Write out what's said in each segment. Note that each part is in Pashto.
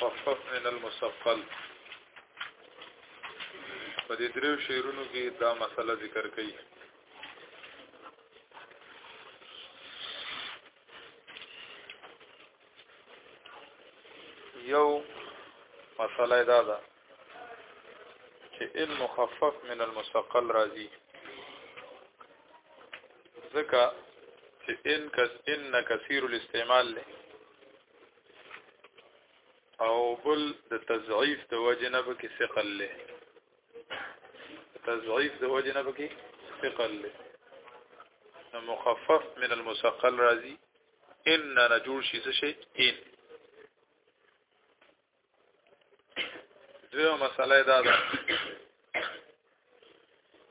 مخفف من المثقل په دې درو شعرونو کې دا مسله ذکر کړي یو مسله دا ده چې ان مخفف من المثقل راځي ځکه چې ان کس ان کثیر الاستعمال له او بل د تضعیف د وجه نه به کې ثقل له تضعیف د وجه نه به کې ثقل له مخفف من المثقل راځي ان نجور شي څه شي ان دیو مسله دا ده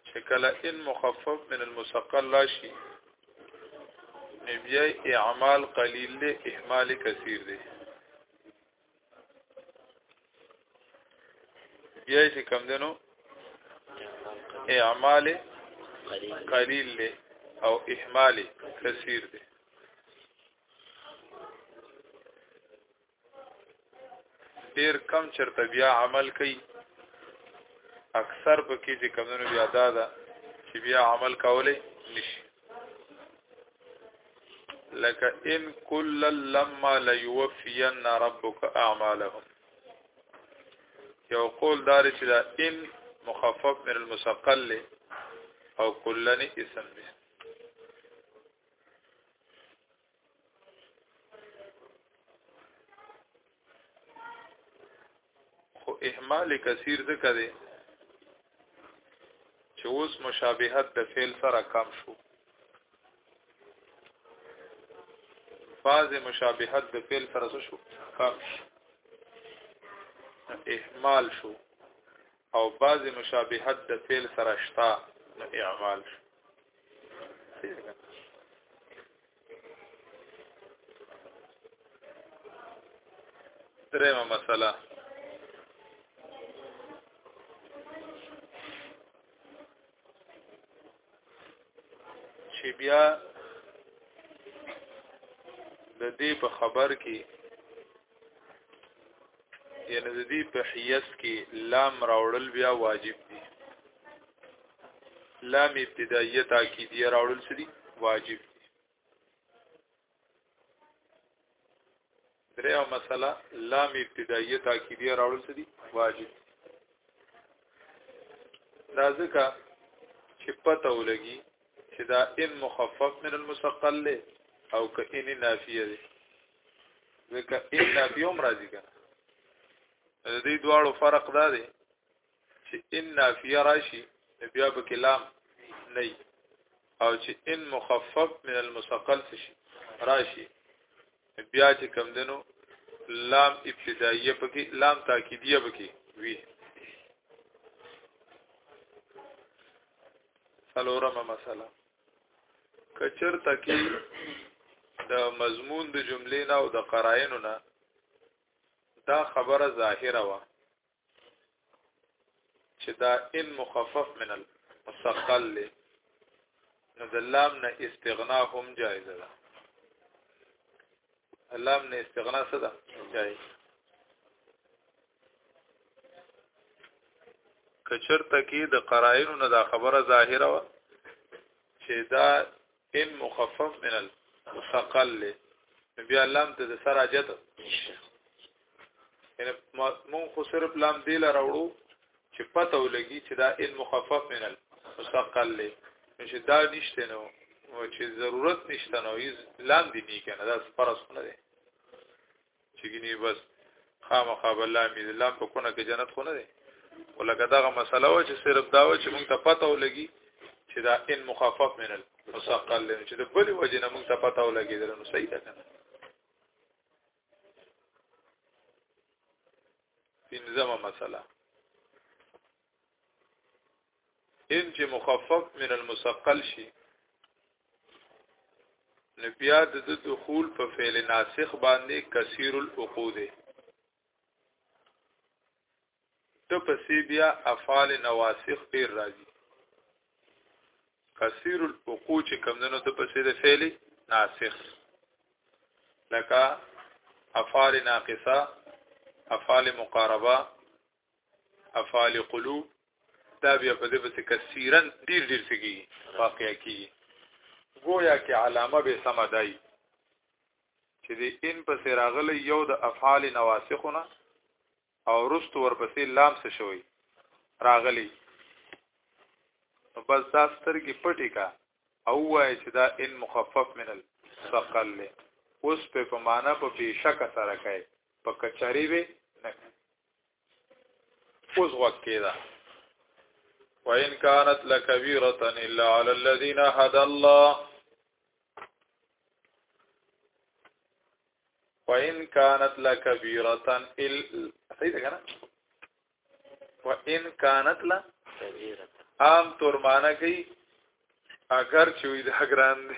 چې کله ان مخفف من المثقل راشي نبیای اعمال قلیل دی اهمال کثیر دی بیا چې کم دنو اعمال قلیل له او اهمال کثیر دی ډیر کم چرته بیا عمل کوي اکثر په کې چې کمونو بیا دا ده چې بیا عمل کولای نشي لکه ان کل لما ليوفين ربك اعمالهم یو قول دار چې دا ان مخفف من المثقل له او کلنی اسم دی خو اهمال کثیر ذکر دی چې اوس مشابهت د فعل سره کم شو فاز مشابهت د فعل سره شو کم شو اهمال شو او بعض مشابهت د فعل سره شتا نو اعمال شو درېمه مسله چې بیا د دې په خبر کې یعنی د دې په حیث کې لام راوړل بیا واجب دي لام ابتدائیه تاکیدی راوړل سری واجب دي درېو مسله لام ابتدائیه تاکیدی راوړل سری واجب دي دا ځکه چې پته ولګي چې دا ان مخفف من المثقل او که ان نافیه ده ځکه ان نافی هم راځي کنه د دې دواړو فرق دا دی چې ان نافی راشي بیا به کلام نه او چې ان مخفف من المثقل شي راشي بیا چې کم دنو لام ابتدائیه پکې لام تاکیدیه پکې وی سلورمه مسله کچر تکي د مضمون د جملې نه او د قرائنو نه دا خبره ظاهره وا چې دا ان مخفف من المثقل له نو د لام نه استغنا هم جایز ده لام نه استغنا څه ده جایز کچرته کې د قرائنو نه دا خبره ظاهره و چې دا ان مخفف من المثقل له بیا لام ته د سر اجت ان مون خو صرف لام دی لا راوړو چې پته ولګي چې دا ان مخفف من المثقل له چې دا نشته نو چې ضرورت نشته نو لام دی نه کنه دا سپارښتنه ده چې ګني بس خامخا بلا می الله په کونه کې جنت خو نه دی ولکه داغه مسله و چې صرف دا و چې مونږ ته پته ولګي چې دا ان مخفف من المثقل لنو چې د بلی وجه نه مونږ ته پته ولګي درنو صحیح ده کنه پنځمه مسله ان چې مخفف من المثقل شي نو بیا د دخول په فعل ناسخ باندې کثیر العقود ته پسې بیا افعال نواسخ ډیر راځي کثیر العقود چې کمندونو ته پسې د فعل ناسخ لکه افعال ناقصه افعال مقاربه افعال قلوب دا بیا په دې بس کثیرا ډیر ډیر سګي واقع کی گویا کې علامه به سم دای چې دې ان پس راغلی یو د افعال نواسخونه او رست ورپسې لام څه شوی راغلی بس دا سترګې پټې کا او وای چې دا ان مخفف من الثقل له اوس په معنا په بشک سره کوي په کچاري به نه اوس وخت کې ده وان كانت لكبيره الا على الذين هدى الله وان كانت لكبيره ال صحیح ده کنه وان كانت لكبيره عام تور معنی کوي اگر چې وي دا ګران دي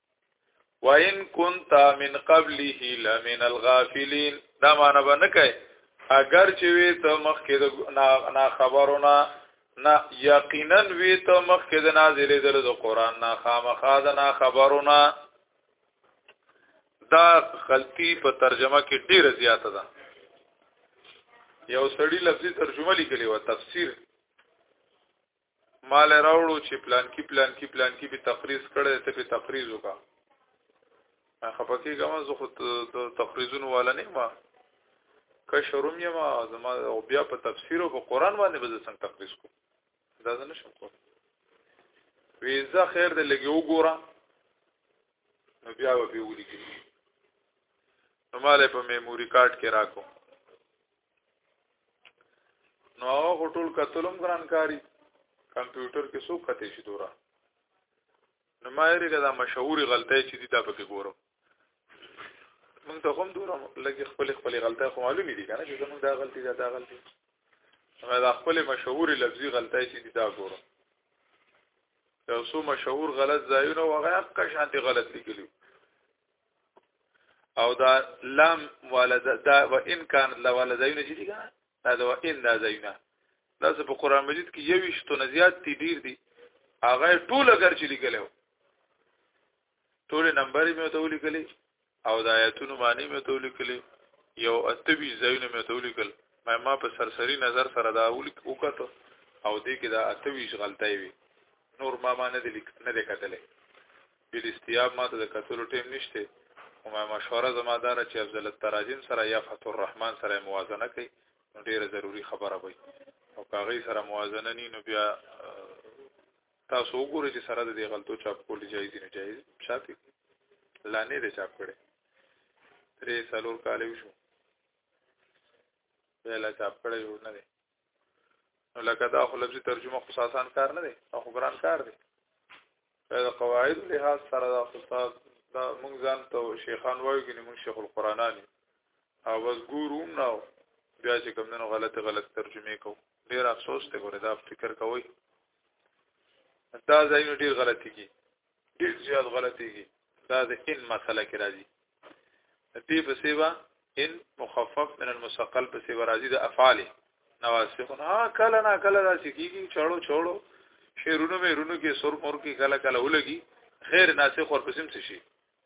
وان كنت من قبله لمن الغافلين دا معنی به نه کوي اگر چې وي ته مخکې د نا خبرونه نه یقینا وي ته مخکې د نازلې دل د قران نه خامخا د نا خبرونه دا غلطي په ترجمه کې ډیره زیاته ده یو سړی لفظي ترجمه لیکلی و تفسیر مال راوړو چې پلان کې پلان کې پلان کې به تقریز کړي ته به تقریز وکا خپکی کوم زه خو تقریزون والا نه ما که شروم یم زما او بیا په تفسیر او په قران باندې به څنګه تقریز کو دا نه شم کو ویزه خیر دې لګي وګوره نو بیا به ویولې کې نو مال په میموري کارت کې راکو نو هغه ټول کتلم ګران کاری کمپیوټر کې څو کته شي دورا نو ما یې دا مشهوري غلطۍ چې دي دا پکې ګورم مونږ ته هم دورا لګي خپل خپل غلطۍ خو معلومې دي کنه چې زمونږ دا غلطي دا دا غلطي ما دا خپل مشهوري لفظي غلطۍ چې دي دا ګورم یو څو مشهور غلط ځایونه وغه حق شانتي غلط لیکلي او دا لام ولد دا و ان کان لا ولداینه چې دي دا دا و ان دا زینا دا په قران مجید کې یو شتو نه زیات دي ډیر دي هغه ټول اگر چې لیکلو ټول نمبر مې ته ولیکلې او د آیاتونو معنی مې ته ولیکلې یو اتبي زینو مې ته ولیکل ما ما په سرسری نظر سره دا ولیک وکړ او دې کې دا اتوي غلطي وي نور ما ما نه دي لیک نه دي کتلې بل استیاب ماته د کتلو ټیم نشته او ما مشوره زما دار چې افضل التراجم سره یا فتح الرحمن سره موازنه کوي نو ډیره ضروری خبره وي او کاغی سره موازنه ني نو بیا تاسو وګورئ چې سره د دې غلطو چاپ کول جایز نه جایز شاته لانه دې چاپ کړي درې سالور کال شو بیا لا چاپ کړی نه دی نو لکه دا خو لفظي ترجمه خو آسان کار نه دی او خو ګران کار دی دا قواعد لحاظ سره دا خو دا مونږ ځان ته شیخان وایو کې مونږ شیخ القرآنانی او بس ګوروم نه بیا چې کوم نن غلط غلط ترجمه کو ډیر افسوس ته ګوره دا فکر کوي دا ځایونه ډیر غلطي کی ډیر زیات غلطیږي دا د ان مسله کې راځي دې په سیوا ان مخفف من المثقل په سیوا راځي د افعال نواسخون ها کله نه کله راځي کیږي چړو چړو شیرونو مې رونو کې سر مور کې کله کله ولګي خیر ناسخ ور پسیم شي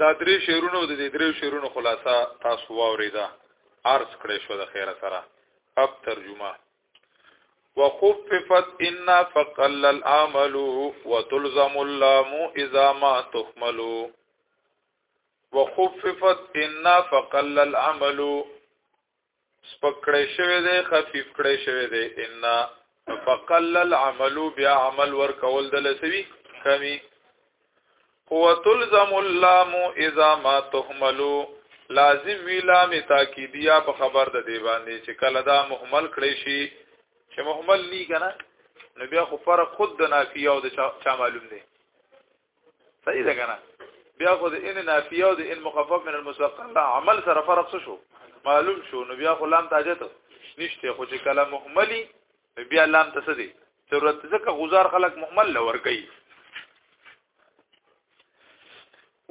دا درې شعرونو د دې درې شعرونو خلاصه تاسو واوریدا عرض کړې شو د خیره سره اب ترجمه وخففت ان فقل العمل وتلزم اللام اذا ما تحمل وخففت ان فقل العمل سپکړې شوی دی خفیف کړې شوی دی ان فقل العمل بیا عمل ور کول د لسوي کمی هو تلزم اللام اذا ما تهملو لازم وی لام تاکیدیا په خبر د دی باندې چې کله دا مهمل کړی شي چې مهمل نی کنه نو بیا خو فرق خود د نافیه او د چا معلوم دی صحیح ده کنه بیا خو د ان نافیه او د ان مخفف من المسقل عمل سره فرق شو معلوم شو نو بیا خو لام تاجت نشته خو چې کلام مهملی بیا لام تسدي ضرورت ځکه غزار خلق مهمل لور کوي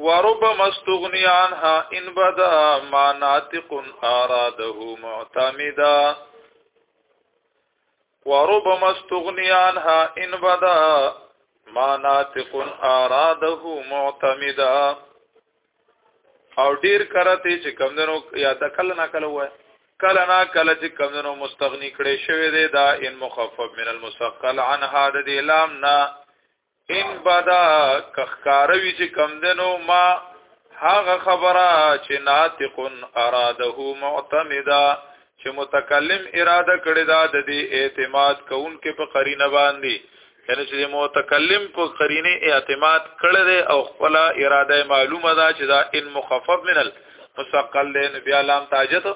وربما استغني عنها ان بدا ما ناطق اراده معتمدا وربما استغني عنها ان بدا ما ناطق اراده معتمدا او ډیر کرته چې کمندنو یا د کله نا کله وای کله نا کله چې کمندنو مستغنی کړي شوی دی دا ان مخفف من المسقل عن هذا دی لام نا ان بدا کخکاروی چې کم دنو ما هغه خبره چې ناطق اراده معتمدا چې متکلم اراده کړی دا د دې اعتماد کوونکې په قرینه باندې یعنی چې متکلم په قرینه اعتماد کړی او خپل اراده معلومه ده چې دا ان مخفف من المثقل بیا لام تاجت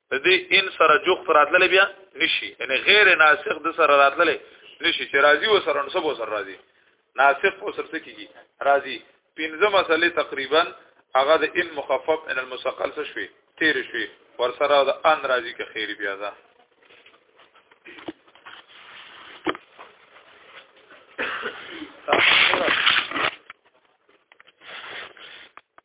د دې ان سره جوخ پر راتلل بیا نشي یعنی غیر ناسخ د سره راتلل نشي چې راضي و سره نو سبو سره راضي ناسخ و سره کیږي راضي پنځه مسلې تقریبا هغه د ان مخفف ان المثقل څه شوي تیر شوي ور سره د ان راضي که خیر بیا ده